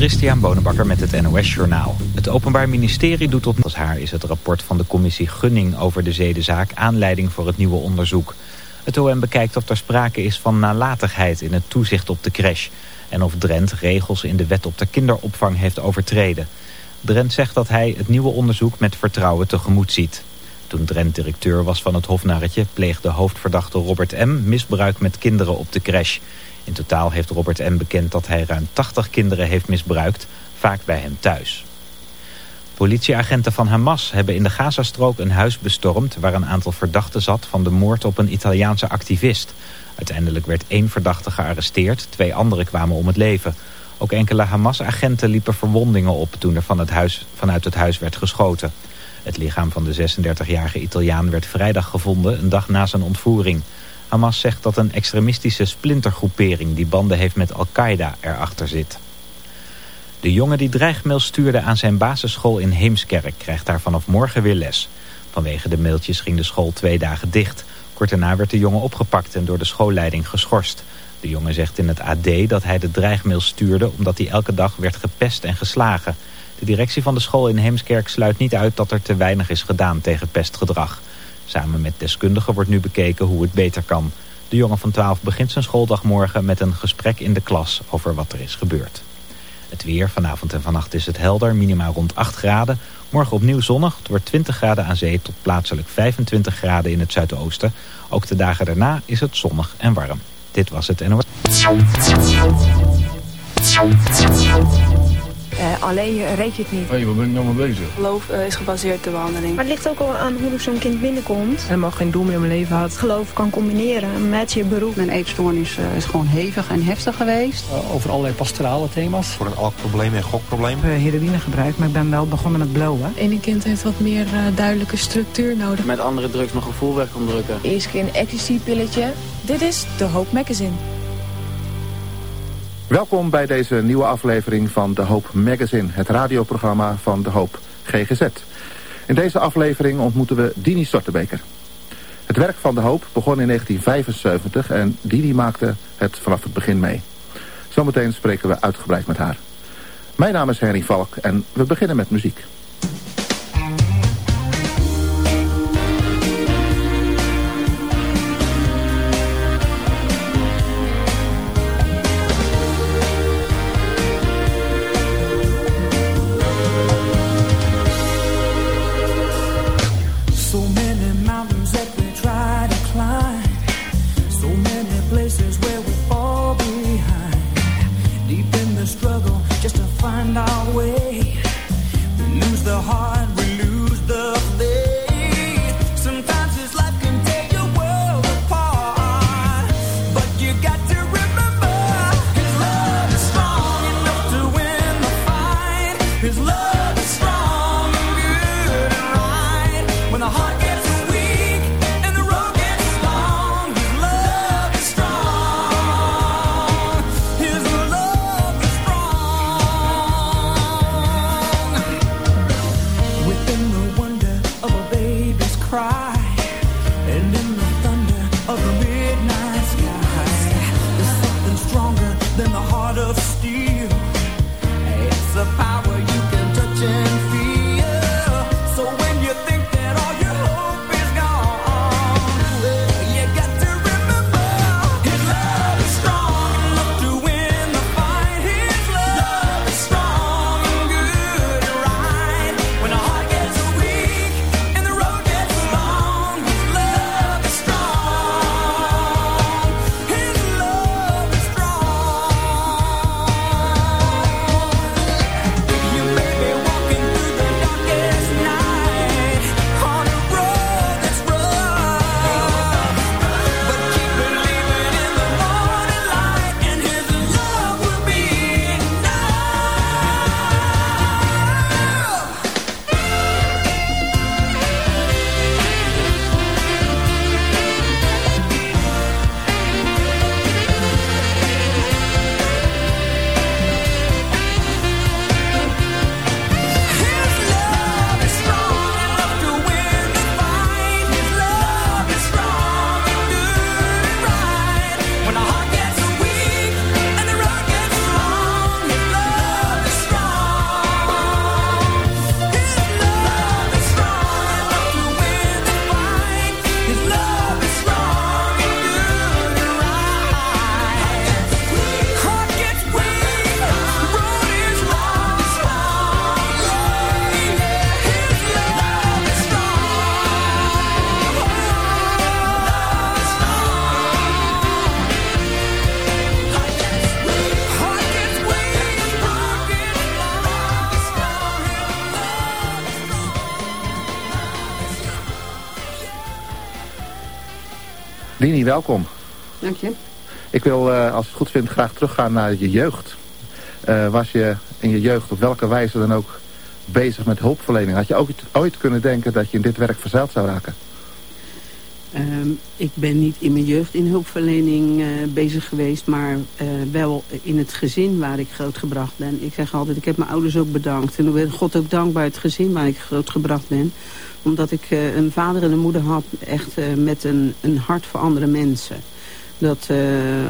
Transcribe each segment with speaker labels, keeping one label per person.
Speaker 1: Christian Bonenbakker met het NOS Journaal. Het Openbaar Ministerie doet op als haar is het rapport van de commissie Gunning over de zedenzaak aanleiding voor het nieuwe onderzoek. Het OM bekijkt of er sprake is van nalatigheid in het toezicht op de crash en of Drent regels in de wet op de kinderopvang heeft overtreden. Drent zegt dat hij het nieuwe onderzoek met vertrouwen tegemoet ziet. Toen Drent directeur was van het Hofnarretje pleegde hoofdverdachte Robert M. misbruik met kinderen op de crash. In totaal heeft Robert M. bekend dat hij ruim 80 kinderen heeft misbruikt, vaak bij hem thuis. Politieagenten van Hamas hebben in de Gazastrook een huis bestormd... waar een aantal verdachten zat van de moord op een Italiaanse activist. Uiteindelijk werd één verdachte gearresteerd, twee anderen kwamen om het leven. Ook enkele Hamas-agenten liepen verwondingen op toen er van het huis, vanuit het huis werd geschoten. Het lichaam van de 36-jarige Italiaan werd vrijdag gevonden, een dag na zijn ontvoering. Hamas zegt dat een extremistische splintergroepering die banden heeft met Al-Qaeda erachter zit. De jongen die dreigmails stuurde aan zijn basisschool in Heemskerk krijgt daar vanaf morgen weer les. Vanwege de mailtjes ging de school twee dagen dicht. Kort daarna werd de jongen opgepakt en door de schoolleiding geschorst. De jongen zegt in het AD dat hij de dreigmails stuurde omdat hij elke dag werd gepest en geslagen. De directie van de school in Heemskerk sluit niet uit dat er te weinig is gedaan tegen pestgedrag. Samen met deskundigen wordt nu bekeken hoe het beter kan. De jongen van 12 begint zijn schooldag morgen met een gesprek in de klas over wat er is gebeurd. Het weer, vanavond en vannacht is het helder, minimaal rond 8 graden. Morgen opnieuw zonnig, het wordt 20 graden aan zee tot plaatselijk 25 graden in het zuidoosten. Ook de dagen daarna is het zonnig en warm. Dit was het NOS.
Speaker 2: Uh, alleen je reed je het niet.
Speaker 3: Hé, hey, waar ben ik nou mee bezig?
Speaker 4: Geloof uh, is gebaseerd op de behandeling.
Speaker 5: Maar het ligt ook al aan hoe zo'n kind binnenkomt.
Speaker 6: Helemaal geen doel meer in mijn leven had.
Speaker 5: Geloof kan combineren met je beroep.
Speaker 7: Mijn eetstoornis uh, is gewoon hevig en heftig geweest.
Speaker 8: over allerlei pastorale thema's.
Speaker 9: Voor een alkprobleem en gokprobleem.
Speaker 7: Ik heb heroïne gebruikt, maar ik ben wel begonnen met blowen.
Speaker 10: Ene kind heeft wat meer duidelijke structuur nodig.
Speaker 11: Met andere drugs mijn gevoel weg kon drukken.
Speaker 12: Eerst keer een ecstasy-pilletje. Dit is de Hoop Magazine.
Speaker 13: Welkom bij deze nieuwe aflevering van De Hoop Magazine, het radioprogramma van De Hoop GGZ. In deze aflevering ontmoeten we Dini Stortebeker. Het werk van De Hoop begon in 1975 en Dini maakte het vanaf het begin mee. Zometeen spreken we uitgebreid met haar. Mijn naam is Henry Valk en we beginnen met muziek.
Speaker 12: Dini, welkom.
Speaker 7: Dank je.
Speaker 12: Ik wil, uh, als je het goed vindt, graag teruggaan naar je jeugd. Uh, was je in je jeugd op welke wijze dan ook bezig met hulpverlening? Had je ook ooit kunnen denken dat je in dit werk verzeild zou raken?
Speaker 7: Um, ik ben niet in mijn jeugd in hulpverlening uh, bezig geweest, maar uh, wel in het gezin waar ik grootgebracht ben. Ik zeg altijd, ik heb mijn ouders ook bedankt. En ik ben God ook dankbaar het gezin waar ik grootgebracht ben. Omdat ik uh, een vader en een moeder had echt met een, een hart voor andere mensen. Dat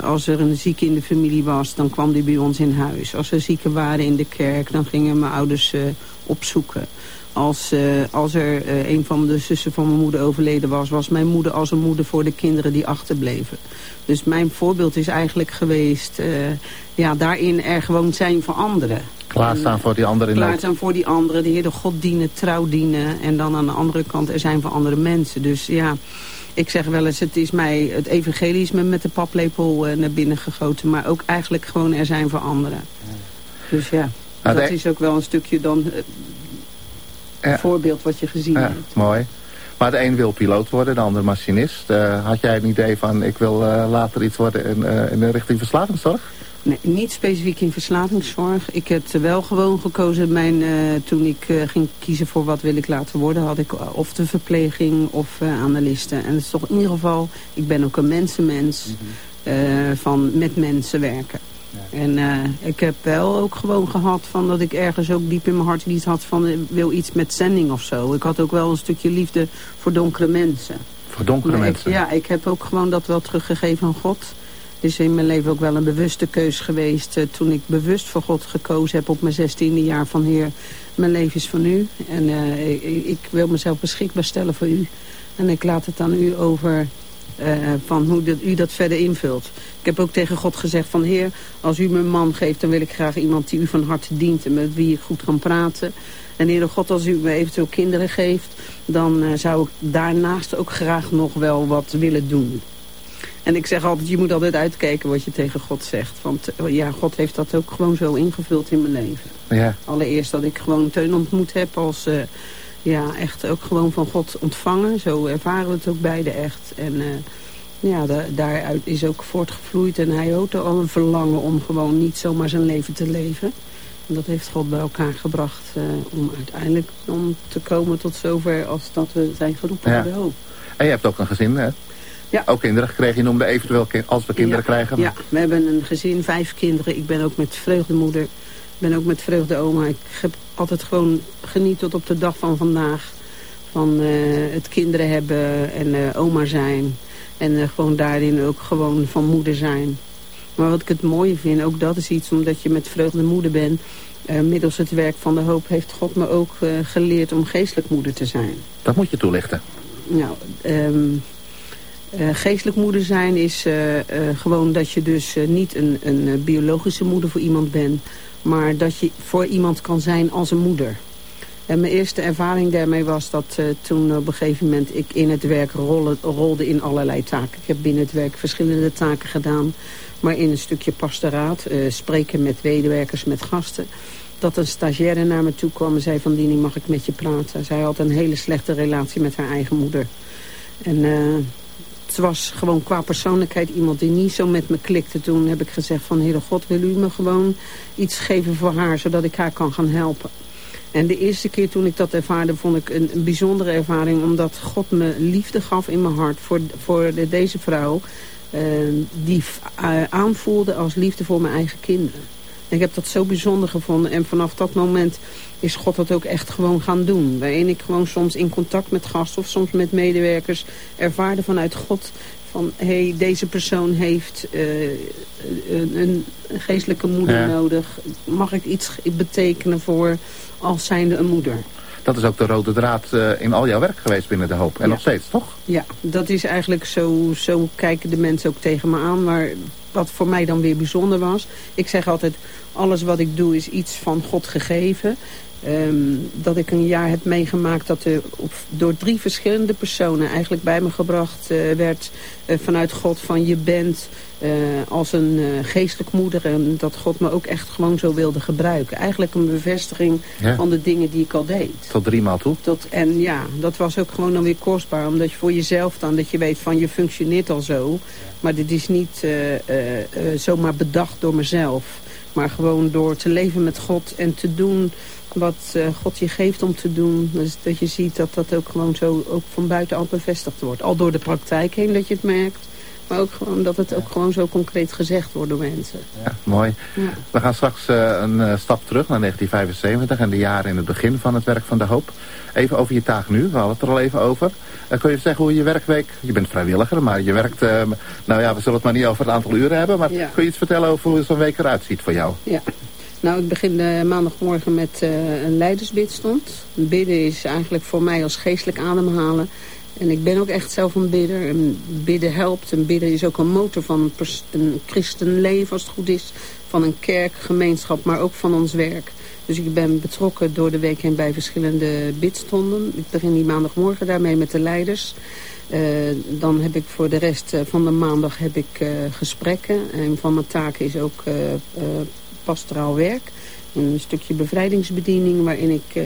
Speaker 7: als er een zieke in de familie was, dan kwam die bij ons in huis. Als er zieken waren in de kerk, dan gingen mijn ouders opzoeken. Als, uh, als er uh, een van de zussen van mijn moeder overleden was... was mijn moeder als een moeder voor de kinderen die achterbleven. Dus mijn voorbeeld is eigenlijk geweest... Uh, ja, daarin er gewoon zijn voor anderen.
Speaker 12: Klaarstaan voor die anderen.
Speaker 7: Klaarstaan voor die anderen, de Heer de God dienen, trouw dienen. En dan aan de andere kant er zijn voor andere mensen. Dus ja, ik zeg wel eens, het is mij het evangelie is me met de paplepel naar binnen gegoten. Maar ook eigenlijk gewoon er zijn voor anderen. Dus ja, nou, dat is ook wel een stukje dan ja. voorbeeld wat je gezien ja, hebt.
Speaker 12: Mooi. Maar de een wil piloot worden, de ander machinist. Uh, had jij een idee van, ik wil uh, later iets worden in, uh, in de richting verslavingszorg?
Speaker 7: Nee, niet specifiek in verslavingszorg. Ik heb wel gewoon gekozen, mijn, toen ik ging kiezen voor wat wil ik laten worden... had ik of de verpleging of analisten. En het is toch in ieder geval, ik ben ook een mensenmens... Mm -hmm. van met mensen werken. En uh, ik heb wel ook gewoon gehad van dat ik ergens ook diep in mijn hart iets had van... ik wil iets met zending of zo. Ik had ook wel een stukje liefde voor donkere mensen.
Speaker 12: Voor donkere
Speaker 7: maar
Speaker 12: mensen?
Speaker 7: Ik, ja, ik heb ook gewoon dat wel teruggegeven aan God. Het is in mijn leven ook wel een bewuste keus geweest. Uh, toen ik bewust voor God gekozen heb op mijn zestiende jaar van Heer, mijn leven is van u. En uh, ik, ik wil mezelf beschikbaar stellen voor u. En ik laat het aan u over uh, van hoe dat, u dat verder invult. Ik heb ook tegen God gezegd van heer, als u me een man geeft... dan wil ik graag iemand die u van harte dient en met wie ik goed kan praten. En heer God, als u me eventueel kinderen geeft... dan uh, zou ik daarnaast ook graag nog wel wat willen doen. En ik zeg altijd, je moet altijd uitkijken wat je tegen God zegt. Want ja, God heeft dat ook gewoon zo ingevuld in mijn leven.
Speaker 12: Ja.
Speaker 7: Allereerst dat ik gewoon Teun ontmoet heb als... Uh, ja, echt ook gewoon van God ontvangen. Zo ervaren we het ook beide echt. En uh, ja, da daaruit is ook voortgevloeid. En hij had al een verlangen om gewoon niet zomaar zijn leven te leven. En dat heeft God bij elkaar gebracht uh, om uiteindelijk om te komen tot zover als dat we zijn geroepen
Speaker 12: ja.
Speaker 7: de hoop.
Speaker 12: En je hebt ook een gezin, hè?
Speaker 7: Ja.
Speaker 12: Ook kinderen gekregen. Je noemde eventueel als we kinderen
Speaker 7: ja.
Speaker 12: krijgen.
Speaker 7: Ja, we hebben een gezin, vijf kinderen. Ik ben ook met vreugdemoeder. Ik ben ook met vreugde oma. Ik heb altijd gewoon geniet tot op de dag van vandaag. Van uh, het kinderen hebben en uh, oma zijn. En uh, gewoon daarin ook gewoon van moeder zijn. Maar wat ik het mooie vind, ook dat is iets omdat je met vreugde moeder bent. Middels het werk van de hoop heeft God me ook geleerd om geestelijk moeder te zijn.
Speaker 12: Dat moet je toelichten.
Speaker 7: Nou, um, uh, geestelijk moeder zijn is gewoon dat je dus niet een, een biologische moeder voor iemand bent. Maar dat je voor iemand kan zijn als een moeder. En mijn eerste ervaring daarmee was dat uh, toen op een gegeven moment ik in het werk rolde, in allerlei taken. Ik heb binnen het werk verschillende taken gedaan. Maar in een stukje pastoraat, uh, spreken met medewerkers, met gasten. Dat een stagiaire naar me toe kwam en zei van Dini mag ik met je praten. Zij had een hele slechte relatie met haar eigen moeder. En uh, het was gewoon qua persoonlijkheid iemand die niet zo met me klikte. Toen heb ik gezegd van Heere God wil u me gewoon iets geven voor haar zodat ik haar kan gaan helpen. En de eerste keer toen ik dat ervaarde, vond ik een, bijzondere ervaring. Omdat God me liefde gaf in mijn hart voor, voor de, deze vrouw. Uh, die uh, aanvoelde als liefde voor mijn eigen kinderen. Ik heb dat zo bijzonder gevonden. En vanaf dat moment is God dat ook echt gewoon gaan doen. Waarin ik gewoon soms in contact met gasten of soms met medewerkers ervaarde vanuit God van hé, hey, deze persoon heeft uh, een, een, geestelijke moeder ja. nodig. Mag ik iets betekenen voor als zijnde een moeder?
Speaker 12: Dat is ook de rode draad uh, in al jouw werk geweest binnen de hoop. En ja. nog steeds, toch?
Speaker 7: Ja, dat is eigenlijk zo, zo kijken de mensen ook tegen me aan. Maar wat voor mij dan weer bijzonder was. Ik zeg altijd, alles wat ik doe is iets van God gegeven. Ehm, dat ik een jaar heb meegemaakt dat er op, door drie verschillende personen eigenlijk bij me gebracht uh, werd uh, vanuit God van je bent uh, als een geestelijk moeder en dat God me ook echt gewoon zo wilde gebruiken. Eigenlijk een bevestiging ja. van de dingen die ik al deed.
Speaker 12: Tot drie maal toe?
Speaker 7: Tot, en ja, dat was ook gewoon dan weer kostbaar omdat je voor jezelf dan dat je weet van je functioneert al zo. Maar dit is niet zomaar bedacht door mezelf. Maar gewoon door te leven met God en te doen wat uh, God je geeft om te doen. Dus dat je ziet dat dat ook gewoon zo ook van buitenaf bevestigd wordt. Al door de praktijk heen dat je het merkt. Maar ook gewoon dat het ook gewoon zo concreet gezegd wordt door mensen.
Speaker 12: Ja, mooi. Ja. We gaan straks uh, een uh, stap terug naar 1975 en de jaren in het begin van het werk van de hoop. Even over je taak nu, we hadden het er al even over. Uh, kun je zeggen hoe je werkweek, je bent vrijwilliger, maar je werkt, nou ja, we zullen het maar niet over het aantal uren hebben. Maar ja. kun je iets vertellen over hoe zo'n week eruit ziet voor jou?
Speaker 7: Ja. Nou, ik begin uh, maandagmorgen met uh, een leidersbidstond. Bidden is eigenlijk voor mij als geestelijk ademhalen. En ik ben ook echt zelf een bidder. En bidden helpt. En bidden is ook een motor van een, een christenleven, als het goed is. Van een kerk, gemeenschap, maar ook van ons werk. Dus ik ben betrokken door de week heen bij verschillende bidstonden. Ik begin die maandagmorgen daarmee met de leiders. Uh, dan heb ik voor de rest van de maandag heb ik gesprekken. En van mijn taken is ook pastoraal werk. Een stukje bevrijdingsbediening waarin ik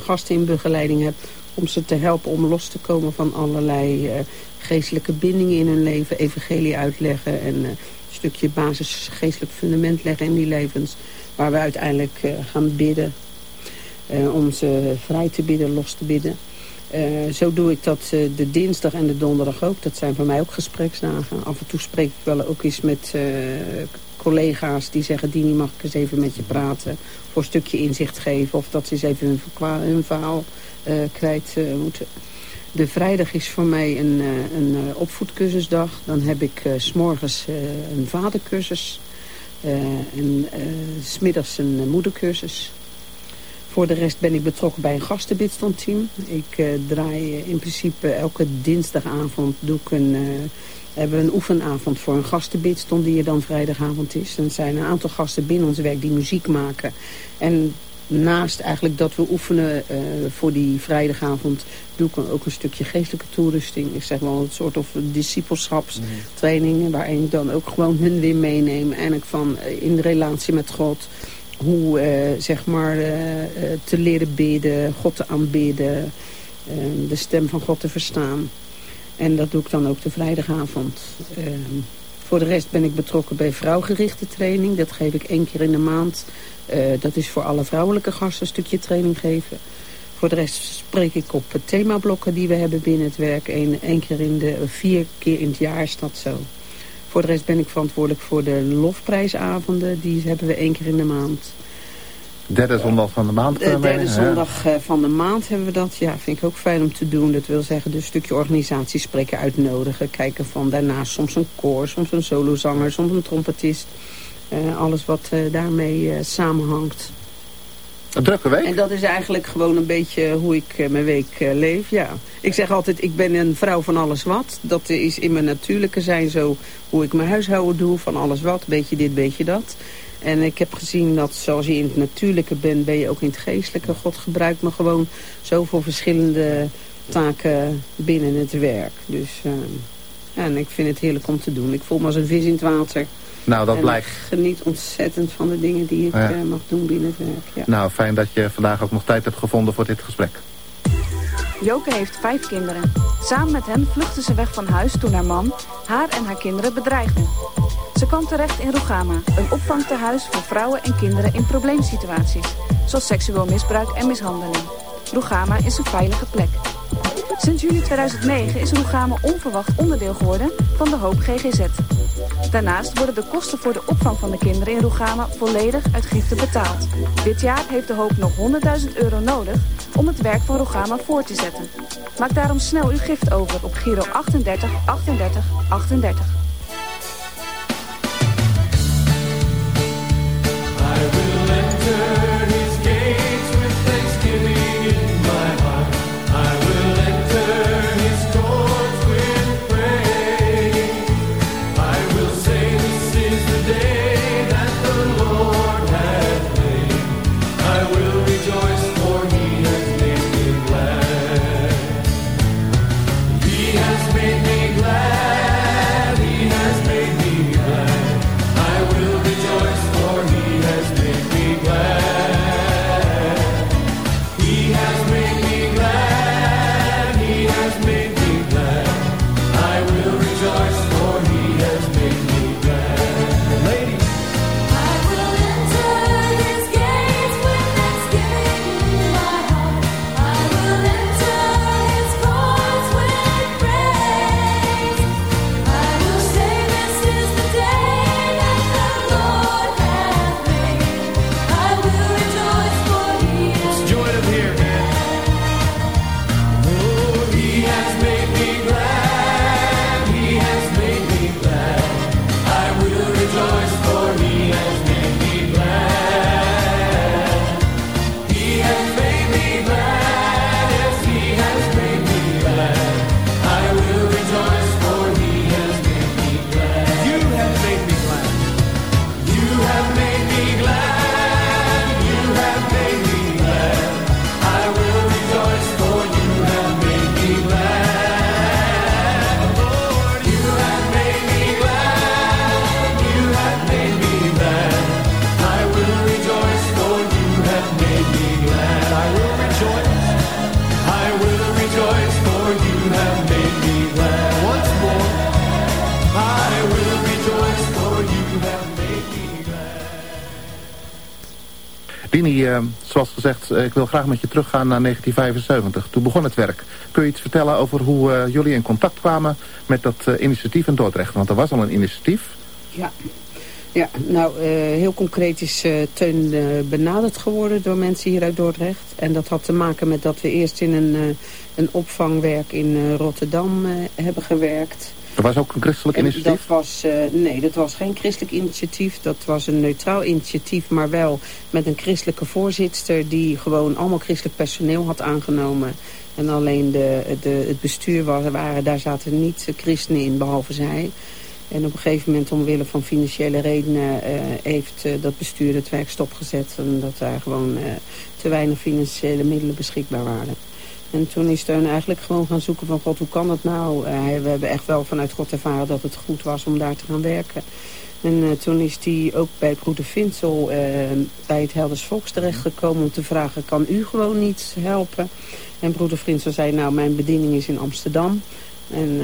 Speaker 7: gasten in begeleiding heb om ze te helpen om los te komen van allerlei geestelijke bindingen in hun leven, evangelie uitleggen en een stukje basis geestelijk fundament leggen in die levens, waar we uiteindelijk gaan bidden. om ze vrij te bidden, los te bidden. zo doe ik dat de dinsdag en de donderdag ook. Dat zijn voor mij ook gespreksdagen. Af en toe spreek ik wel ook eens met collega's die zeggen... Dini, mag ik eens even met je praten? Voor een stukje inzicht geven. Of dat ze eens even hun, hun verhaal kwijt moeten. De vrijdag is voor mij een, een opvoedcursusdag. Dan heb ik s s'morgens een vadercursus. En smiddags een moedercursus. Voor de rest ben ik betrokken bij een gastenbidstandteam. Ik draai in principe elke dinsdagavond doe ik een hebben we een oefenavond voor een gastenbidstond die er dan vrijdagavond is. Dan zijn een aantal gasten binnen ons werk die muziek maken. En naast eigenlijk dat we oefenen uh, voor die vrijdagavond... doe ik ook een stukje geestelijke toerusting. Ik zeg wel een soort of discipelschapstraining... Mm. waarin ik dan ook gewoon hun weer meeneem. En ik van uh, in relatie met God... hoe uh, zeg maar te leren bidden, God te aanbidden... de stem van God te verstaan. En dat doe ik dan ook de vrijdagavond. Voor de rest ben ik betrokken bij vrouwgerichte training. Dat geef ik één keer in de maand. Uh, dat is voor alle vrouwelijke gasten een stukje training geven. Voor de rest spreek ik op themablokken die we hebben binnen het werk. Eén, één keer in de, vier keer in het jaar is dat zo. Voor de rest ben ik verantwoordelijk voor de lofprijsavonden. Die hebben we één keer in de maand.
Speaker 12: Derde zondag van de maand?
Speaker 7: De eh, derde zondag uh, van de maand hebben we dat. Ja, vind ik ook fijn om te doen. Dat wil zeggen, dus een stukje organisatiespreker uitnodigen. Kijken van daarnaast soms een koor, soms een solozanger, soms een trompetist. Uh, alles wat daarmee samenhangt.
Speaker 12: Een drukke week?
Speaker 7: En dat is eigenlijk gewoon een beetje hoe ik mijn week leef, ja. Ik zeg altijd, ik ben een vrouw van alles wat. Dat is in mijn natuurlijke zijn zo hoe ik mijn huishouden doe, van alles wat. Beetje dit, beetje dat. En ik heb gezien dat zoals je in het natuurlijke bent, ben je ook in het geestelijke. God gebruikt me gewoon zo voor verschillende taken binnen het werk. Dus uh, ja, en ik vind het heerlijk om te doen. Ik voel me als een vis in het water.
Speaker 12: Nou, dat
Speaker 7: en
Speaker 12: blijkt.
Speaker 7: ik geniet ontzettend van de dingen die ik ja. uh, mag doen binnen het werk. Ja.
Speaker 12: Nou, fijn dat je vandaag ook nog tijd hebt gevonden voor dit gesprek.
Speaker 14: Joke heeft vijf kinderen. Samen met hen vluchtte ze weg van huis toen haar man haar en haar kinderen bedreigde. Ze kwam terecht in Rugama, een opvangtehuis voor vrouwen en kinderen in probleemsituaties, zoals seksueel misbruik en mishandeling. Rugama is een veilige plek. Sinds juli 2009 is Rugama onverwacht onderdeel geworden van de Hoop GGZ. Daarnaast worden de kosten voor de opvang van de kinderen in Rugama volledig uit giften betaald. Dit jaar heeft de Hoop nog 100.000 euro nodig om het werk van Rugama voor te zetten. Maak daarom snel uw gift over op Giro 38 38 38.
Speaker 12: Dini, zoals gezegd, ik wil graag met je teruggaan naar 1975. Toen begon het werk. Kun je iets vertellen over hoe jullie in contact kwamen met dat initiatief in Dordrecht? Want er was al een initiatief.
Speaker 7: Ja, ja, nou, heel concreet is Teun benaderd geworden door mensen hier uit Dordrecht. En dat had te maken met dat we eerst in een, een opvangwerk in Rotterdam hebben gewerkt.
Speaker 12: Er was ook een christelijk
Speaker 7: en
Speaker 12: initiatief?
Speaker 7: Dat was, nee, dat was geen christelijk initiatief. Dat was een neutraal initiatief, maar wel met een christelijke voorzitter... die gewoon allemaal christelijk personeel had aangenomen. En alleen de, de, het bestuur was, waren, daar zaten niet christenen in, behalve zij... En op een gegeven moment, omwille van financiële redenen, uh, heeft uh, dat bestuur het werk stopgezet. Omdat daar gewoon te weinig financiële middelen beschikbaar waren. En toen is Steun eigenlijk gewoon gaan zoeken van God, hoe kan dat nou? we hebben echt wel vanuit God ervaren dat het goed was om daar te gaan werken. En toen is hij ook bij broeder Vinsel bij het Helders Volks terechtgekomen om te vragen, kan u gewoon niet helpen? En broeder Vinsel zei, nou mijn bediening is in Amsterdam. En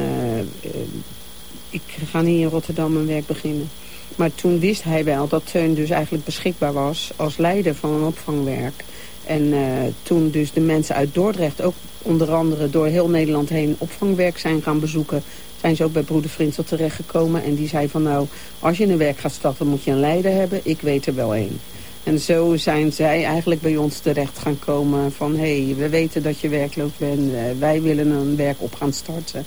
Speaker 7: ik ga niet in Rotterdam een werk beginnen. Maar toen wist hij wel dat Teun dus eigenlijk beschikbaar was als leider van een opvangwerk. En uh, toen dus de mensen uit Dordrecht ook onder andere door heel Nederland heen opvangwerk zijn gaan bezoeken... zijn ze ook bij broeder Frinzel terechtgekomen. En die zei van nou, als je een werk gaat starten moet je een leider hebben. Ik weet er wel één. En zo zijn zij eigenlijk bij ons terecht gaan komen van... hé, hey, we weten dat je werkloos bent, uh, wij willen een werk op gaan starten...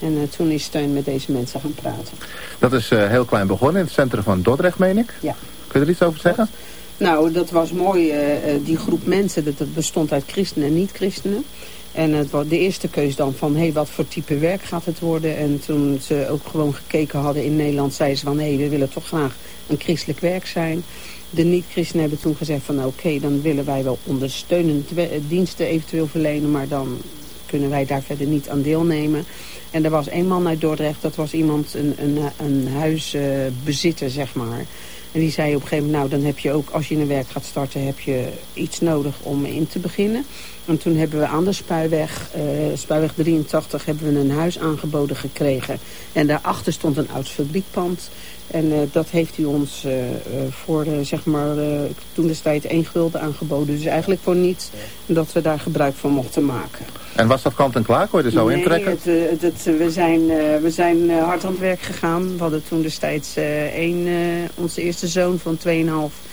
Speaker 7: En uh, toen is Steun met deze mensen gaan praten.
Speaker 12: Dat is uh, heel klein begonnen in het centrum van Dordrecht, meen ik?
Speaker 7: Ja.
Speaker 12: Kun je er iets over zeggen?
Speaker 7: Nou, dat was mooi. Uh, die groep mensen, dat, bestond uit christenen en niet-christenen. En het was de eerste keus dan van, hé, hey, wat voor type werk gaat het worden? En toen ze ook gewoon gekeken hadden in Nederland, zeiden ze van, hé, we willen toch graag een christelijk werk zijn. De niet-christenen hebben toen gezegd van, oké, okay, dan willen wij wel ondersteunende diensten eventueel verlenen, maar dan kunnen wij daar verder niet aan deelnemen. En er was één man uit Dordrecht, dat was iemand, een, een, een huisbezitter, zeg maar. En die zei op een gegeven moment, nou dan heb je ook, als je een werk gaat starten, heb je iets nodig om in te beginnen. En toen hebben we aan de Spuiweg, uh, Spuiweg 83, hebben we een huis aangeboden gekregen. En daarachter stond een oud fabriekpand. En uh, dat heeft hij ons uh, voor, zeg maar, toen destijds één gulden aangeboden. Dus eigenlijk voor niets dat we daar gebruik van mochten maken.
Speaker 12: En was dat kant en klaar? Kon je er zo
Speaker 7: nee,
Speaker 12: intrekken?
Speaker 7: Het, het, het, we zijn, we zijn hard aan het werk gegaan. We hadden toen destijds één, onze eerste zoon van 2,5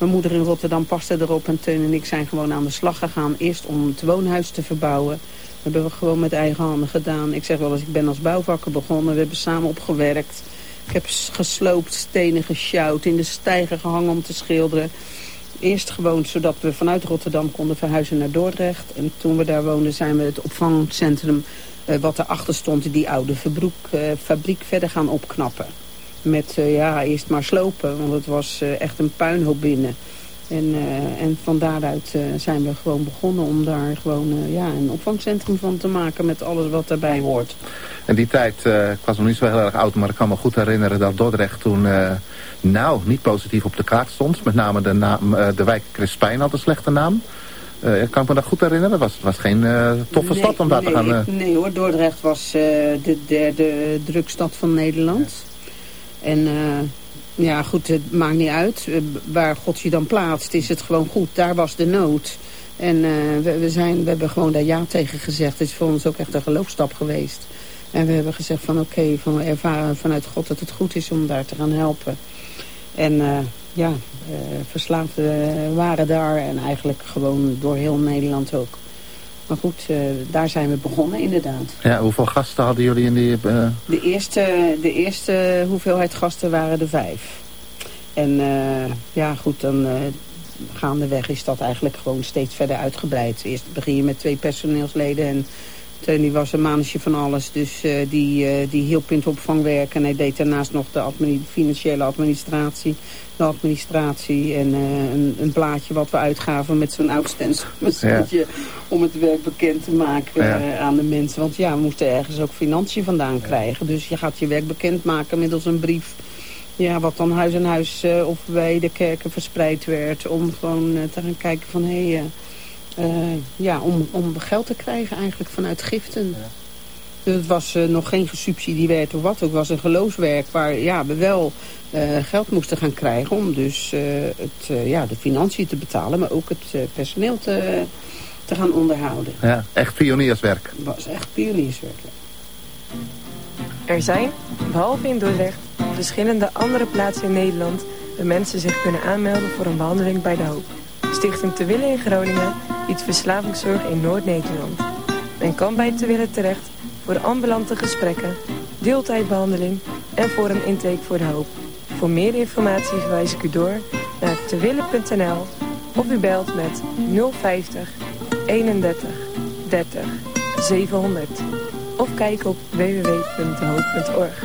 Speaker 7: mijn moeder in Rotterdam paste erop en Teun en ik zijn gewoon aan de slag gegaan. Eerst om het woonhuis te verbouwen. Dat hebben we gewoon met eigen handen gedaan. Ik zeg wel eens, ik ben als bouwvakker begonnen. We hebben samen opgewerkt. Ik heb gesloopt, stenen gesjouwd, in de stijger gehangen om te schilderen. Eerst gewoon zodat we vanuit Rotterdam konden verhuizen naar Dordrecht. En toen we daar woonden zijn we het opvangcentrum uh, wat erachter stond... die oude verbroek, uh, fabriek verder gaan opknappen met uh, ja, eerst maar slopen. Want het was echt een puinhoop binnen. En, uh, en van daaruit zijn we gewoon begonnen om daar gewoon ja, een opvangcentrum van te maken met alles wat daarbij hoort.
Speaker 12: En die tijd, ik was nog niet zo heel erg oud, maar ik kan me goed herinneren dat Dordrecht toen nou niet positief op de kaart stond. Met name de, naam, de wijk Crispijn had een slechte naam. kan ik me dat goed herinneren? Het was, was geen toffe
Speaker 7: nee,
Speaker 12: stad om daar
Speaker 7: nee,
Speaker 12: te gaan...
Speaker 7: Nee hoor, Dordrecht was de derde drukstad van Nederland. Ja. En ja, goed, het maakt niet uit. Waar God je dan plaatst, is het gewoon goed. Daar was de nood. En uh, we, zijn, we hebben gewoon daar ja tegen gezegd. Het is voor ons ook echt een geloofstap geweest. En we hebben gezegd van oké, van we ervaren vanuit God dat het goed is om daar te gaan helpen. En uh, ja, verslaafden waren daar en eigenlijk gewoon door heel Nederland ook. Maar goed, uh, daar zijn we begonnen inderdaad.
Speaker 12: Ja, hoeveel gasten hadden jullie in die... Uh...
Speaker 7: De, eerste, de eerste hoeveelheid gasten waren er vijf. En uh, ja, goed, dan gaandeweg is dat eigenlijk gewoon steeds verder uitgebreid. Eerst begin je met twee personeelsleden en Teun die was een manetje van alles. Dus uh, die, uh, die hielp in het opvangwerk. En hij deed daarnaast nog de administ financiële administratie. De administratie en uh, een, een, blaadje wat we uitgaven met zo'n oud ja. Om het werk bekend te maken ja. aan de mensen. Want ja, we moesten ergens ook financiën vandaan krijgen. Dus je gaat je werk bekendmaken middels een brief. Ja, wat dan huis aan huis of bij de kerken verspreid werd. Om gewoon te gaan kijken van... hé. Hey, ja, om, om geld te krijgen eigenlijk vanuit giften. Ja. het was nog geen gesubsidieerd of wat. Het was een geloofswerk waar ja, we wel geld moesten gaan krijgen... om dus het, ja, de financiën te betalen, maar ook het personeel te, te gaan onderhouden.
Speaker 12: Ja, echt pionierswerk.
Speaker 7: Het was echt pionierswerk,
Speaker 15: Er zijn, behalve in Dordrecht, verschillende andere plaatsen in Nederland... waar mensen zich kunnen aanmelden voor een behandeling bij de hoop. Stichting Te Willen in Groningen biedt verslavingszorg in Noord-Nederland. Men kan bij Te Willen terecht voor ambulante gesprekken, deeltijdbehandeling en voor een intake voor de hoop. Voor meer informatie verwijs ik u door naar tewille.nl of u belt met 050 31 30 700 of kijk op www.hoop.org.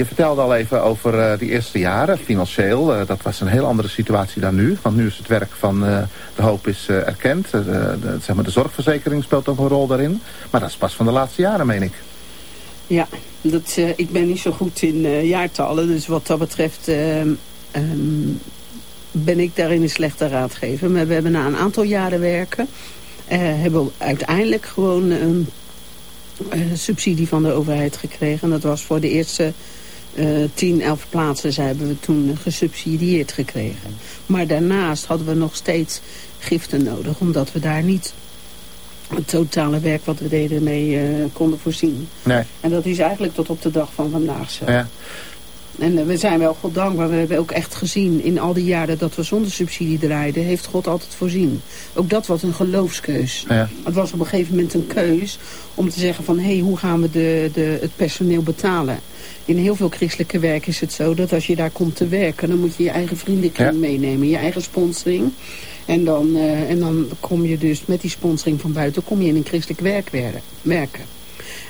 Speaker 12: je vertelde al even over uh, die eerste jaren, financieel. Uh, dat was een heel andere situatie dan nu. Want nu is het werk van uh, de hoop is erkend. De, zeg maar de zorgverzekering speelt ook een rol daarin. Maar dat is pas van de laatste jaren, meen ik.
Speaker 7: Ja, dat, ik ben niet zo goed in jaartallen. Dus wat dat betreft um, ben ik daarin een slechte raadgever. Maar we hebben na een aantal jaren werken... hebben we uiteindelijk gewoon een subsidie van de overheid gekregen. En dat was voor de eerste uh, 10, 11 plaatsen hebben we toen gesubsidieerd gekregen. Maar daarnaast hadden we nog steeds giften nodig, omdat we daar niet het totale werk wat we deden mee uh, konden voorzien.
Speaker 12: Nee.
Speaker 7: En dat is eigenlijk tot op de dag van vandaag zo.
Speaker 12: Ja.
Speaker 7: En uh, we zijn wel God dankbaar. We hebben ook echt gezien in al die jaren dat we zonder subsidie draaiden, heeft God altijd voorzien. Ook dat was een geloofskeus.
Speaker 12: Ja.
Speaker 7: Het was op een gegeven moment een keus om te zeggen van, hé, hey, hoe gaan we de, de, het personeel betalen? In heel veel christelijke werk is het zo dat als je daar komt te werken, dan moet je je eigen vriendenkring
Speaker 12: Ja.
Speaker 7: meenemen, je eigen sponsoring. En dan, eh, en dan kom je dus met die sponsoring van buiten, kom je in een christelijk werk wer- werken.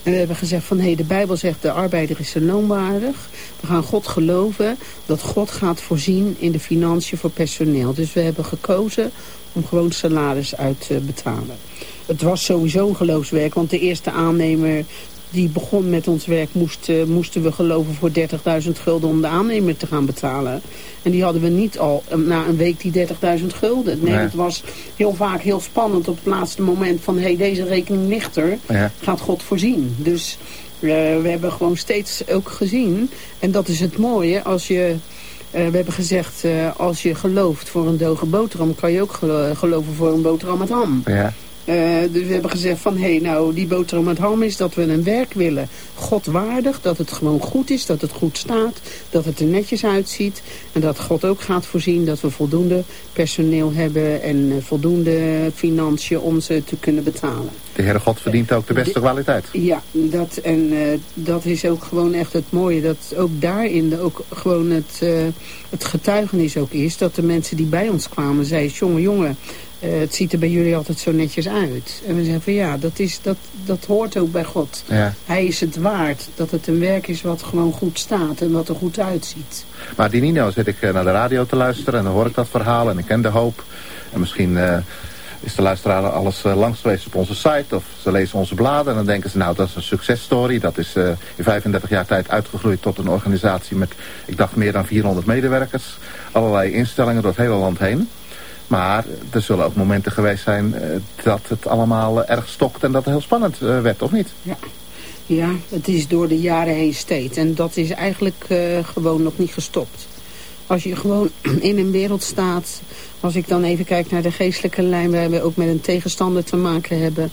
Speaker 7: En we hebben gezegd van, hé, de Bijbel zegt de arbeider is loonwaardig. We gaan God geloven dat God gaat voorzien in de financiën voor personeel. Dus we hebben gekozen om gewoon salaris uit te betalen. Het was sowieso een geloofswerk, want de eerste aannemer die begon met ons werk, moest, eh, moesten we geloven voor 30.000 gulden om de aannemer te gaan betalen. En die hadden we niet al eh, na een week die 30.000 gulden. Nee,
Speaker 12: Nee.
Speaker 7: het was heel vaak heel spannend op het laatste moment van, hé, hey, deze rekening ligt er
Speaker 12: Ja.
Speaker 7: gaat God voorzien. Dus eh, we hebben gewoon steeds ook gezien. En dat is het mooie. Als je, we hebben gezegd, als je gelooft voor een doge boterham... kan je ook gelo- geloven voor een boterham met ham.
Speaker 12: Ja.
Speaker 7: Eh, dus we hebben gezegd van, hé, hey, nou, die boterham met ham is dat we een werk willen. Godwaardig, dat het gewoon goed is, dat het goed staat, dat het er netjes uitziet. En dat God ook gaat voorzien dat we voldoende personeel hebben en eh, voldoende financiën om ze te kunnen betalen.
Speaker 12: De Heere God verdient ook de beste
Speaker 7: De-
Speaker 12: kwaliteit.
Speaker 7: Ja, dat, en eh, dat is ook gewoon echt het mooie. Dat ook daarin ook gewoon het, het getuigenis ook is. Dat de mensen die bij ons kwamen zeiden... jongen, jongen, eh, het ziet er bij jullie altijd zo netjes uit. En we zeggen van ja, dat, is, dat, dat hoort ook bij God.
Speaker 12: Ja.
Speaker 7: Hij is het waard dat het een werk is wat gewoon goed staat en wat er goed uitziet.
Speaker 12: Maar die Nino zit ik eh, naar de radio te luisteren en dan hoor ik dat verhaal en ik ken de hoop. En misschien eh, is de luisteraar alles eh, langs geweest op onze site of ze lezen onze bladen en dan denken ze nou dat is een successtory. Dat is in 35 jaar tijd uitgegroeid tot een organisatie met ik dacht meer dan 400 medewerkers. Allerlei instellingen door het hele land heen. Maar er zullen ook momenten geweest zijn eh, dat het allemaal eh, erg stokt en dat het heel spannend eh, werd, of niet?
Speaker 7: Ja, het is door de jaren heen steeds. En dat is eigenlijk gewoon nog niet gestopt. Als je gewoon in een wereld staat... Als ik dan even kijk naar de geestelijke lijn... waar we ook met een tegenstander te maken hebben...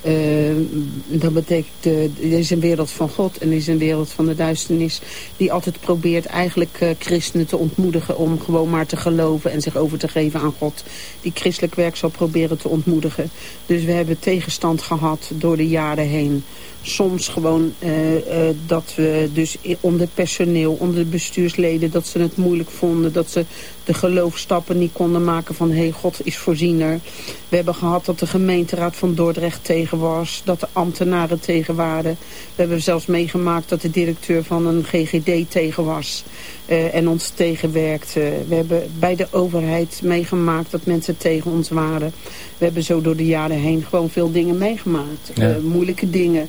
Speaker 7: eh, dat betekent, eh, is een wereld van God en is een wereld van de duisternis... die altijd probeert eigenlijk eh, christenen te ontmoedigen... om gewoon maar te geloven en zich over te geven aan God. Die christelijk werk zal proberen te ontmoedigen. Dus we hebben tegenstand gehad door de jaren heen soms gewoon dat we dus onder personeel, onder de bestuursleden, dat ze het moeilijk vonden. Dat ze de geloofstappen niet konden maken van, hé, hey, God is voorziener. We hebben gehad dat de gemeenteraad van Dordrecht tegen was, dat de ambtenaren tegen waren. We hebben zelfs meegemaakt dat de directeur van een GGD tegen was eh, en ons tegenwerkte. We hebben bij de overheid meegemaakt dat mensen tegen ons waren. We hebben zo door de jaren heen gewoon veel dingen meegemaakt.
Speaker 12: Ja.
Speaker 7: Eh, moeilijke dingen.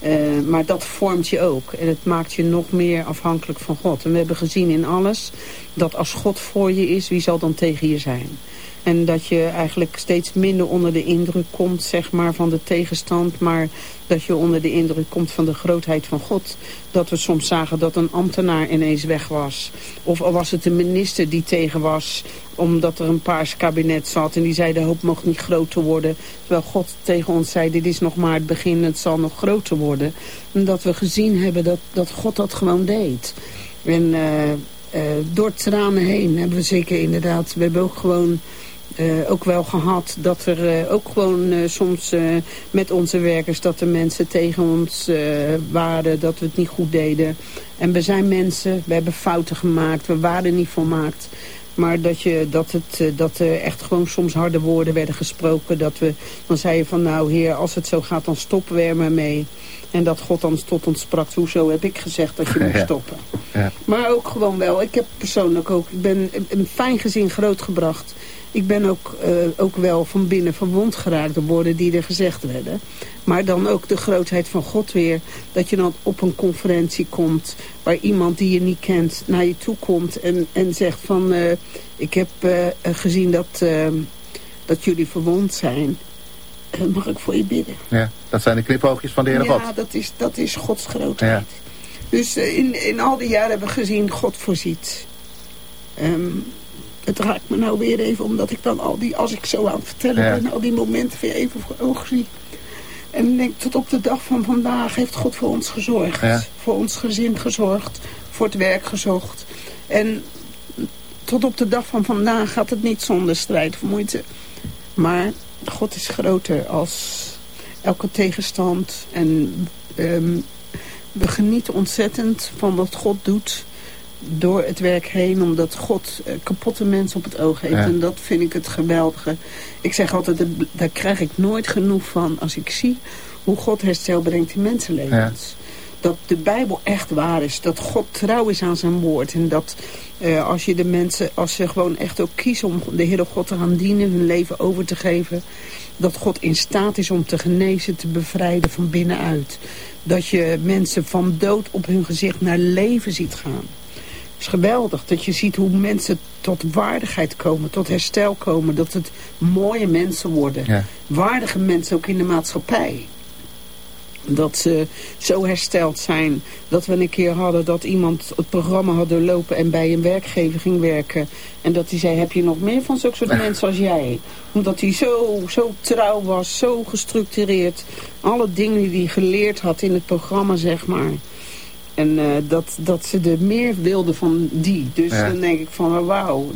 Speaker 7: Eh, maar dat vormt je ook. En het maakt je nog meer afhankelijk van God. En we hebben gezien in alles dat als God voor je is, wie zal dan tegen je zijn? En dat je eigenlijk steeds minder onder de indruk komt zeg maar, van de tegenstand. Maar dat je onder de indruk komt van de grootheid van God. Dat we soms zagen dat een ambtenaar ineens weg was. Of was het een minister die tegen was. Omdat er een paars kabinet zat. En die zei de hoop mocht niet groter worden. Terwijl God tegen ons zei dit is nog maar het begin. Het zal nog groter worden. En dat we gezien hebben dat, dat God dat gewoon deed. En eh, eh, door tranen heen hebben we zeker inderdaad... We hebben ook gewoon... eh, ook wel gehad dat er eh, ook gewoon eh, soms met onze werkers... dat er mensen tegen ons waren, dat we het niet goed deden. En we zijn mensen, we hebben fouten gemaakt, we waren niet volmaakt. Maar dat, je, dat, het, dat er echt gewoon soms harde woorden werden gesproken. Dat we, dan zei je van nou heer, als het zo gaat dan stoppen we er maar mee. En dat God dan tot ons sprak, hoezo heb ik gezegd dat je moet stoppen.
Speaker 12: Ja.
Speaker 7: Maar ook gewoon wel, ik heb persoonlijk ook, ik ben een- een fijn gezin grootgebracht. Ik ben ook, eh, ook wel van binnen verwond geraakt door woorden die er gezegd werden. Maar dan ook de grootheid van God weer. Dat je dan op een conferentie komt waar iemand die je niet kent naar je toe komt. En, en zegt van, eh, ik heb eh, gezien dat, dat jullie verwond zijn. Mag ik voor je bidden?
Speaker 12: Ja, dat zijn de knipoogjes van de Heere
Speaker 7: ja,
Speaker 12: God.
Speaker 7: dat is, dat is Gods grootheid.
Speaker 12: Ja.
Speaker 7: Dus in, in al die jaren hebben we gezien, God voorziet. Ehm, het raakt me nou weer even, omdat ik dan al die, als ik zo aan het vertellen
Speaker 12: Ja.
Speaker 7: ben, al die momenten weer even voor ogen zie. En ik denk, tot op de dag van vandaag heeft God voor ons gezorgd.
Speaker 12: Ja.
Speaker 7: Voor ons gezin gezorgd, voor het werk gezocht. En tot op de dag van vandaag gaat het niet zonder strijd of moeite. Maar God is groter als elke tegenstand. En ehm, we genieten ontzettend van wat God doet door het werk heen. Omdat God eh, kapotte mensen op het oog heeft.
Speaker 12: Ja.
Speaker 7: En dat vind ik het geweldige. Ik zeg altijd, daar krijg ik nooit genoeg van als ik zie hoe God herstel brengt in mensenlevens. Dat de Bijbel echt waar is. Dat God trouw is aan zijn woord. En dat eh, als je de mensen, als ze gewoon echt ook kiezen om de Heere God te gaan dienen, hun leven over te geven. Dat God in staat is om te genezen, te bevrijden van binnenuit. Dat je mensen van dood op hun gezicht naar leven ziet gaan. Het is geweldig dat je ziet hoe mensen tot waardigheid komen, tot herstel komen. Dat het mooie mensen worden.
Speaker 12: Ja.
Speaker 7: Waardige mensen ook in de maatschappij. Dat ze zo hersteld zijn dat we een keer hadden dat iemand het programma had doorlopen en bij een werkgever ging werken. En dat hij zei, heb je nog meer van zulke soort mensen als jij? Omdat hij zo, zo trouw was, zo gestructureerd. Alle dingen die hij geleerd had in het programma, zeg maar. En eh, dat, dat ze er meer wilden van die. Dus
Speaker 12: Ja.
Speaker 7: dan denk ik van, oh, wauw,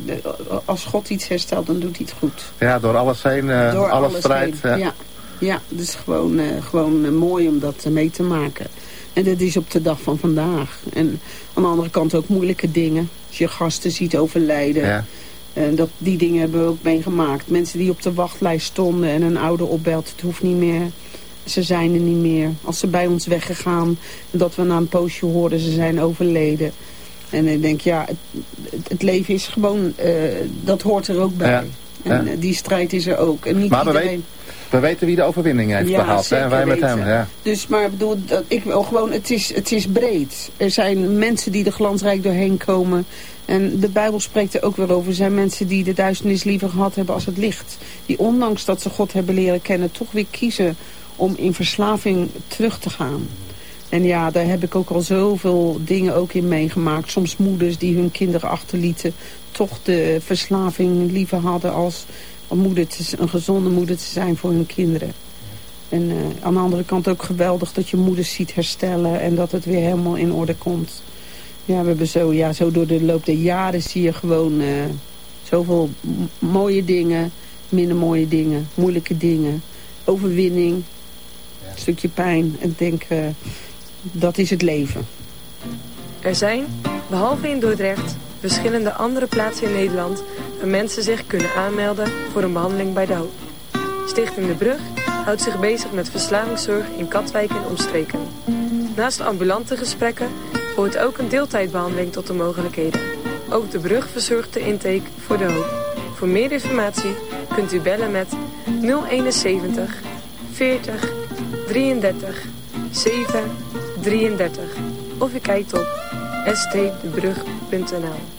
Speaker 7: als God iets herstelt, dan doet hij het goed.
Speaker 12: Ja, door alles heen, eh,
Speaker 7: Door
Speaker 12: alle
Speaker 7: alles
Speaker 12: strijd.
Speaker 7: heen.
Speaker 12: eh,
Speaker 7: Ja, ja dus gewoon, eh, gewoon eh, mooi om dat eh, mee te maken. En dat is op de dag van vandaag. En aan de andere kant ook moeilijke dingen. Als je gasten ziet overlijden.
Speaker 12: Ja.
Speaker 7: En dat, die dingen hebben we ook meegemaakt. Mensen die op de wachtlijst stonden en een ouder opbelt. Het hoeft niet meer. Ze zijn er niet meer. Als ze bij ons weggegaan. Dat we na een poosje hoorden ze zijn overleden. En ik denk, ja, het, het- leven is gewoon, eh, dat hoort er ook bij.
Speaker 12: Ja.
Speaker 7: En
Speaker 12: Ja.
Speaker 7: eh, die strijd is er ook. En niet
Speaker 12: Maar we
Speaker 7: iedereen...
Speaker 12: We weten wie de overwinning heeft
Speaker 7: Ja,
Speaker 12: behaald. Hè? En wij met
Speaker 7: weten.
Speaker 12: hem. Ja.
Speaker 7: Dus, maar ik bedoel, dat, ik wil gewoon, het is, het is breed. Er zijn mensen die er glansrijk doorheen komen. En de Bijbel spreekt er ook weer over. Er zijn mensen die de duisternis liever gehad hebben als het licht. Die ondanks dat ze God hebben leren kennen, toch weer kiezen om in verslaving terug te gaan. En ja, daar heb ik ook al zoveel dingen ook in meegemaakt. Soms moeders die hun kinderen achterlieten, toch de verslaving liever hadden als een, moeder te, een gezonde moeder te zijn voor hun kinderen. En eh, aan de andere kant ook geweldig dat je moeders ziet herstellen en dat het weer helemaal in orde komt. Ja, we hebben zo, ja, zo door de loop der jaren zie je gewoon eh, zoveel mooie dingen, minder mooie dingen, moeilijke dingen, overwinning, een stukje pijn. En denk, eh, dat is het leven.
Speaker 15: Er zijn, behalve in Dordrecht, verschillende andere plaatsen in Nederland waar mensen zich kunnen aanmelden voor een behandeling bij de hoop. Stichting De Brug houdt zich bezig met verslavingszorg in Katwijk en omstreken. Naast ambulante gesprekken hoort ook een deeltijdbehandeling tot de mogelijkheden. Ook De Brug verzorgt de intake voor de hoop. Voor meer informatie kunt u bellen met 071 40 33 7 33 of u kijkt op stdebrug.nl.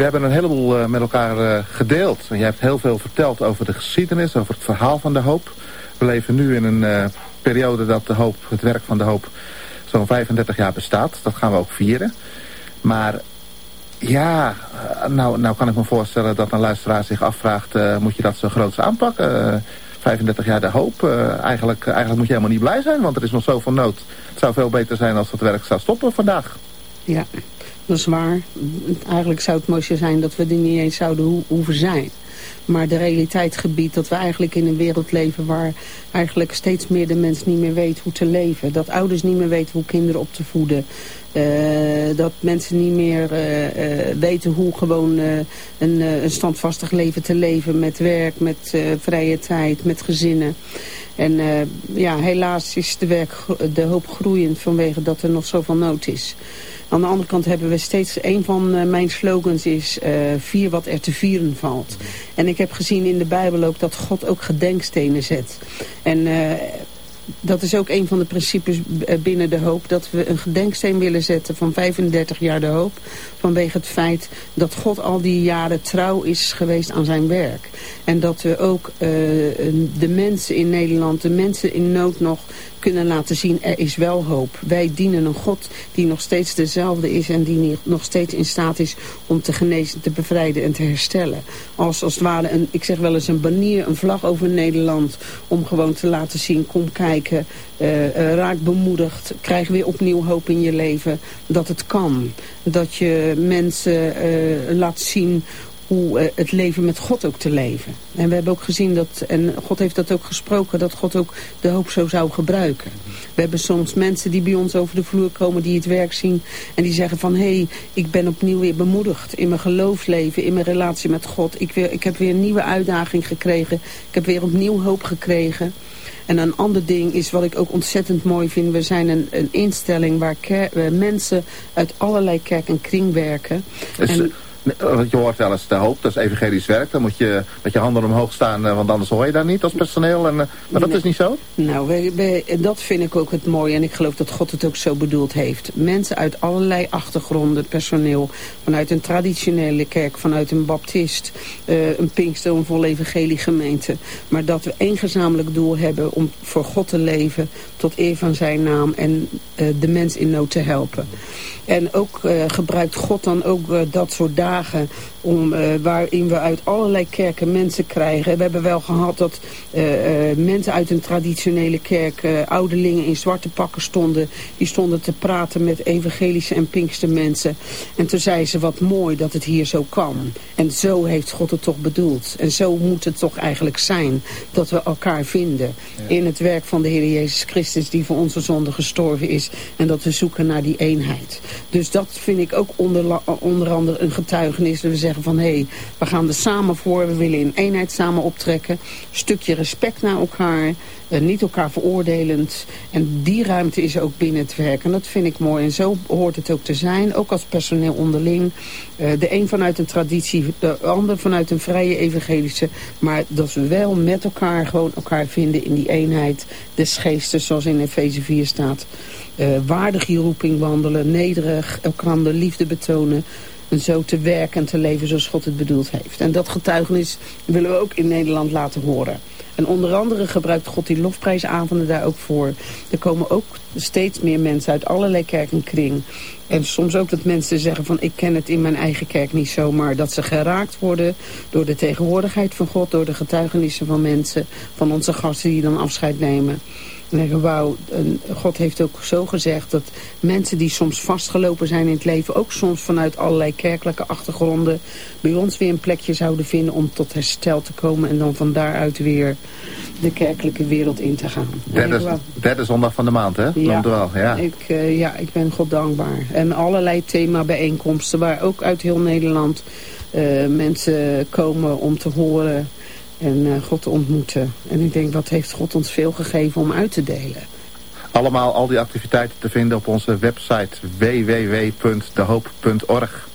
Speaker 12: we hebben een heleboel eh, met elkaar eh, gedeeld. Jij hebt heel veel verteld over de geschiedenis, over het verhaal van de hoop. We leven nu in een eh, periode dat de hoop, het werk van de hoop zo'n 35 jaar bestaat. Dat gaan we ook vieren. Maar ja, nou, nou kan ik me voorstellen dat een luisteraar zich afvraagt... moet je dat zo groots aanpakken? 35 jaar de hoop. eigenlijk, eigenlijk moet je helemaal niet blij zijn, want er is nog zoveel nood. Het zou veel beter zijn als het werk zou stoppen vandaag.
Speaker 7: Ja, dat is waar. Eigenlijk zou het mooiste zijn dat we er niet eens zouden ho hoeven zijn. Maar de realiteit gebiedt dat we eigenlijk in een wereld leven waar eigenlijk steeds meer de mens niet meer weet hoe te leven. Dat ouders niet meer weten hoe kinderen op te voeden. Uh, dat mensen niet meer uh, uh, weten hoe gewoon een, een, standvastig leven te leven met werk, met vrije tijd, met gezinnen. En ja, helaas is de, werk, de hoop groeiend vanwege dat er nog zoveel nood is. Aan de andere kant hebben we steeds, een van mijn slogans is vier wat er te vieren valt. En ik heb gezien in de Bijbel ook dat God ook gedenkstenen zet. En dat is ook een van de principes binnen de hoop. Dat we een gedenksteen willen zetten van 35 jaar de hoop. Vanwege het feit dat God al die jaren trouw is geweest aan zijn werk. En dat we ook uh, de mensen in Nederland, de mensen in nood nog kunnen laten zien, er is wel hoop. Wij dienen een God die nog steeds dezelfde is en die nog steeds in staat is om te genezen, te bevrijden en te herstellen. Als, als het ware, een, ik zeg wel eens een banier, een vlag over Nederland, om gewoon te laten zien, kom kijken, uh, uh, raak bemoedigd, krijg weer opnieuw hoop in je leven, dat het kan. Dat je mensen uh, laat zien hoe uh, het leven met God ook te leven. En we hebben ook gezien dat, en God heeft dat ook gesproken, dat God ook de hoop zo zou gebruiken. We hebben soms mensen die bij ons over de vloer komen, die het werk zien en die zeggen van, hé, hey, ik ben opnieuw weer bemoedigd in mijn geloofsleven, in mijn relatie met God. Ik, weer, ik heb weer een nieuwe uitdaging gekregen, ik heb weer opnieuw hoop gekregen. En een ander ding is wat ik ook ontzettend mooi vind. We zijn een, een instelling waar mensen uit allerlei kerk en kring werken. en,
Speaker 12: je hoort wel eens de hoop, dat is evangelisch werk. Dan moet je met je handen omhoog staan, eh, want anders hoor je daar niet als personeel. En, eh, maar dat is niet zo?
Speaker 7: Nou, wij, dat vind ik ook het mooie. En ik geloof dat God het ook zo bedoeld heeft. Mensen uit allerlei achtergronden, personeel. Vanuit een traditionele kerk, vanuit een baptist, een pinkster, een vol evangelie gemeente. Maar dat we één gezamenlijk doel hebben om voor God te leven tot eer van zijn naam en de mens in nood te helpen. En ook gebruikt God dan ook dat soort dagen vragen om, uh, waarin we uit allerlei kerken mensen krijgen. We hebben wel gehad dat mensen uit een traditionele kerk, ouderlingen in zwarte pakken stonden. Die stonden te praten met evangelische en pinkste mensen. En toen zei ze wat mooi dat het hier zo kan. En zo heeft God het toch bedoeld. En zo moet het toch eigenlijk zijn dat we elkaar vinden. Ja. In het werk van de Heer Jezus Christus die voor onze zonde gestorven is. En dat we zoeken naar die eenheid. Dus dat vind ik ook onder, onder andere een getuigenis. We zeggen van, hé, hey, we gaan er samen voor. We willen in eenheid samen optrekken. Stukje respect naar elkaar. Uh, niet elkaar veroordelend. En die ruimte is ook binnen het werk. En dat vind ik mooi. En zo hoort het ook te zijn. Ook als personeel onderling. Uh, de een vanuit een traditie, de ander vanuit een vrije evangelische. Maar dat we wel met elkaar gewoon elkaar vinden in die eenheid des geestes. Zoals in Efeze 4 staat. Uh, waardig je roeping wandelen, nederig, elkaar de liefde betonen. En zo te werken en te leven zoals God het bedoeld heeft. En dat getuigenis willen we ook in Nederland laten horen. En onder andere gebruikt God die lofprijsavonden daar ook voor. Er komen ook steeds meer mensen uit allerlei kerk en soms ook dat mensen zeggen van ik ken het in mijn eigen kerk niet zo. Maar dat ze geraakt worden door de tegenwoordigheid van God. Door de getuigenissen van mensen. Van onze gasten die dan afscheid nemen. En zeggen, wauw, God heeft ook zo gezegd dat mensen die soms vastgelopen zijn in het leven, ook soms vanuit allerlei kerkelijke achtergronden, bij ons weer een plekje zouden vinden om tot herstel te komen en dan van daaruit weer de kerkelijke wereld in te gaan.
Speaker 12: Derde, derde zondag van de maand, hè?
Speaker 7: Ja,
Speaker 12: wel, ja.
Speaker 7: Ik, uh, ja, ik ben God dankbaar. En allerlei thema bijeenkomsten waar ook uit heel Nederland uh, mensen komen om te horen en uh, God te ontmoeten. En ik denk, wat heeft God ons veel gegeven om uit te delen.
Speaker 12: Allemaal al die activiteiten te vinden op onze website www.dehoop.org.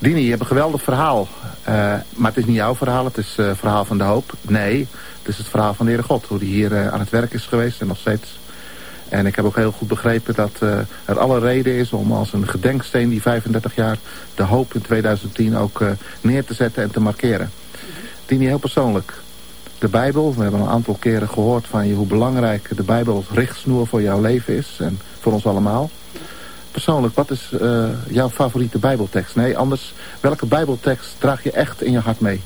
Speaker 12: Dini, je hebt een geweldig verhaal. Eh, maar het is niet jouw verhaal, het is eh, het verhaal van de hoop. Nee, het is het verhaal van de Heere God. Hoe die hier eh, aan het werk is geweest en nog steeds. En ik heb ook heel goed begrepen dat er alle reden is om als een gedenksteen die 35 jaar de hoop in 2010 ook neer te zetten en te markeren. Dini, heel persoonlijk. De Bijbel, we hebben een aantal keren gehoord van je hoe belangrijk de Bijbel als richtsnoer voor jouw leven is. En voor ons allemaal. Persoonlijk, wat is eh, jouw favoriete Bijbeltekst? Nee, anders, welke Bijbeltekst draag je echt in je hart mee?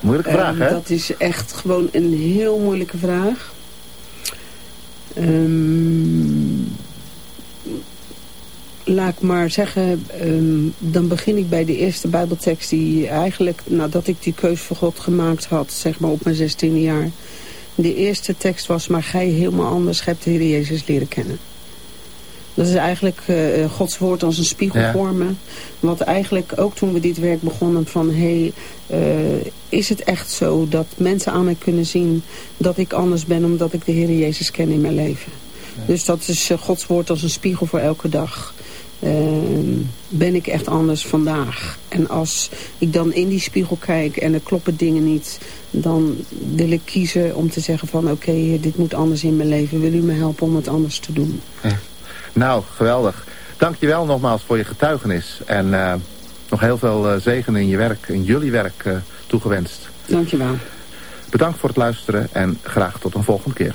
Speaker 12: Moeilijke vraag,
Speaker 7: Ehm,
Speaker 12: hè?
Speaker 7: Dat is echt gewoon een heel moeilijke vraag. Ehm, laat ik maar zeggen, ehm, dan begin ik bij de eerste bijbeltekst die eigenlijk, nadat ik die keus voor God gemaakt had, zeg maar op mijn 16e jaar. De eerste tekst was, maar gij helemaal anders hebt de Heer Jezus leren kennen. Dat is eigenlijk eh, Gods woord als een spiegel
Speaker 12: Ja.
Speaker 7: voor me. Wat eigenlijk ook toen we dit werk begonnen van... Hey, eh, is het echt zo dat mensen aan mij kunnen zien dat ik anders ben... omdat ik de Heer Jezus ken in mijn leven. Dus dat is eh, Gods woord als een spiegel voor elke dag. Eh, ben ik echt anders vandaag? En als ik dan in die spiegel kijk en er kloppen dingen niet... dan wil ik kiezen om te zeggen van... oké, dit moet anders in mijn leven. Wil u me helpen om het anders te doen?
Speaker 12: Nou, geweldig. Dankjewel nogmaals voor je getuigenis. En eh, nog heel veel eh, zegen in je werk, in jullie werk eh, toegewenst.
Speaker 7: Dankjewel.
Speaker 12: Bedankt voor het luisteren en graag tot een volgende keer.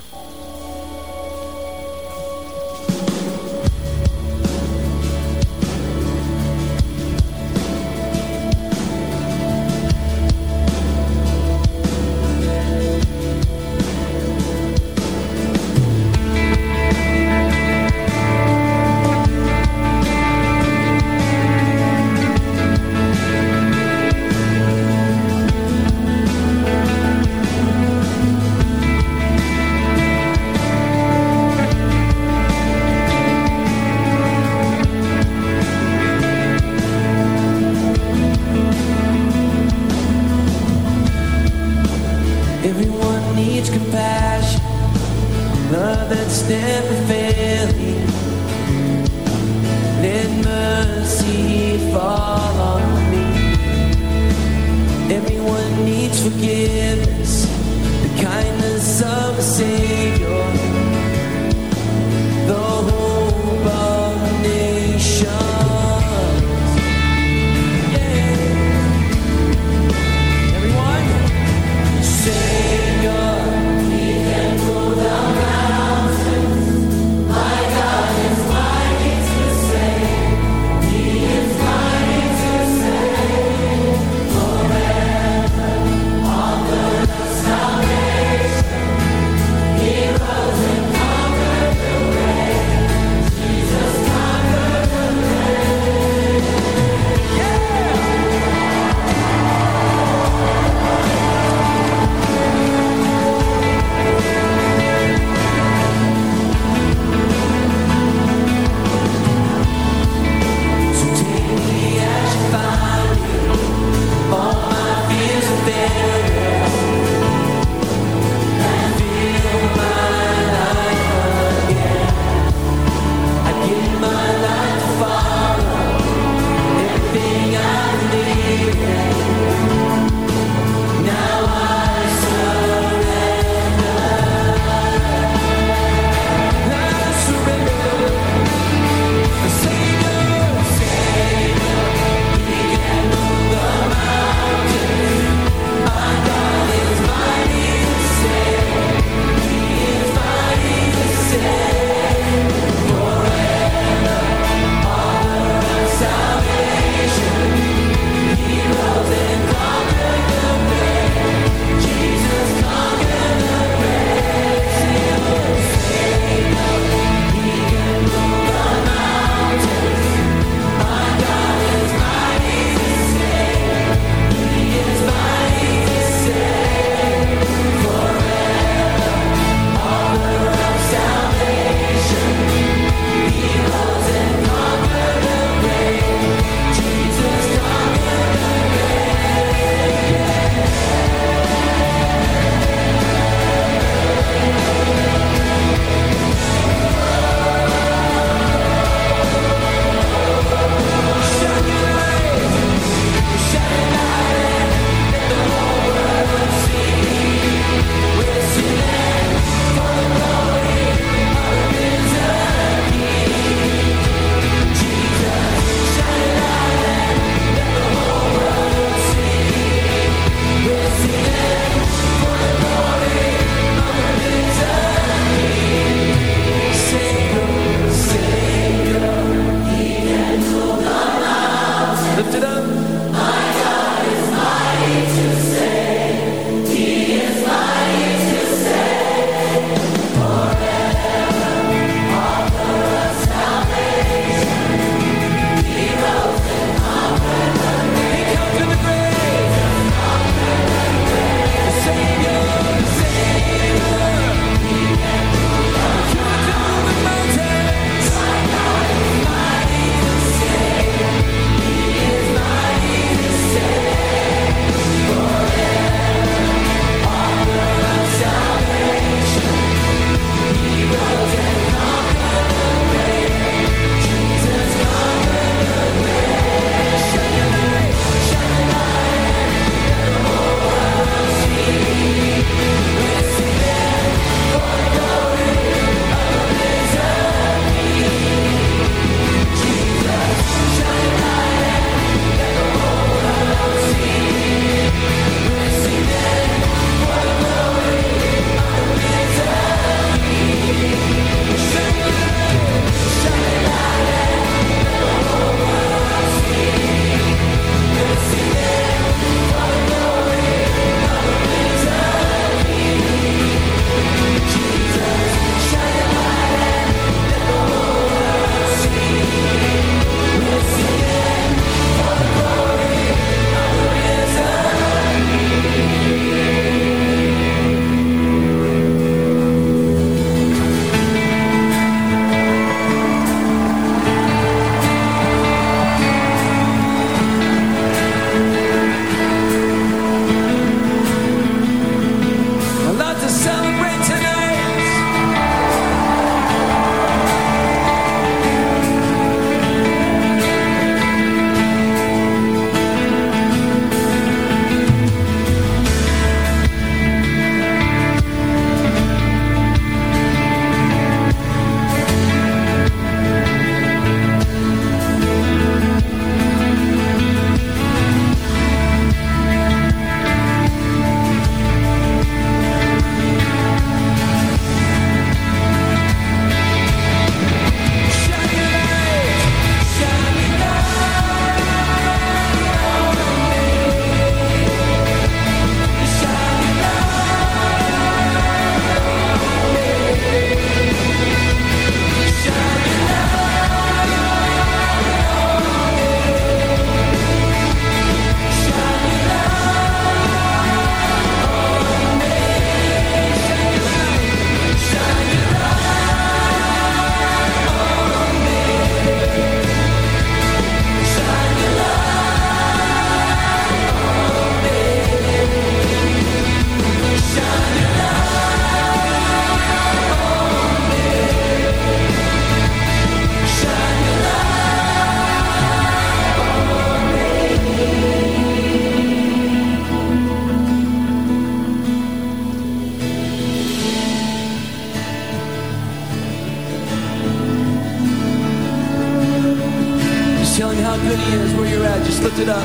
Speaker 13: God, is, where you're at. Just lift it up.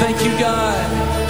Speaker 13: Thank you, God.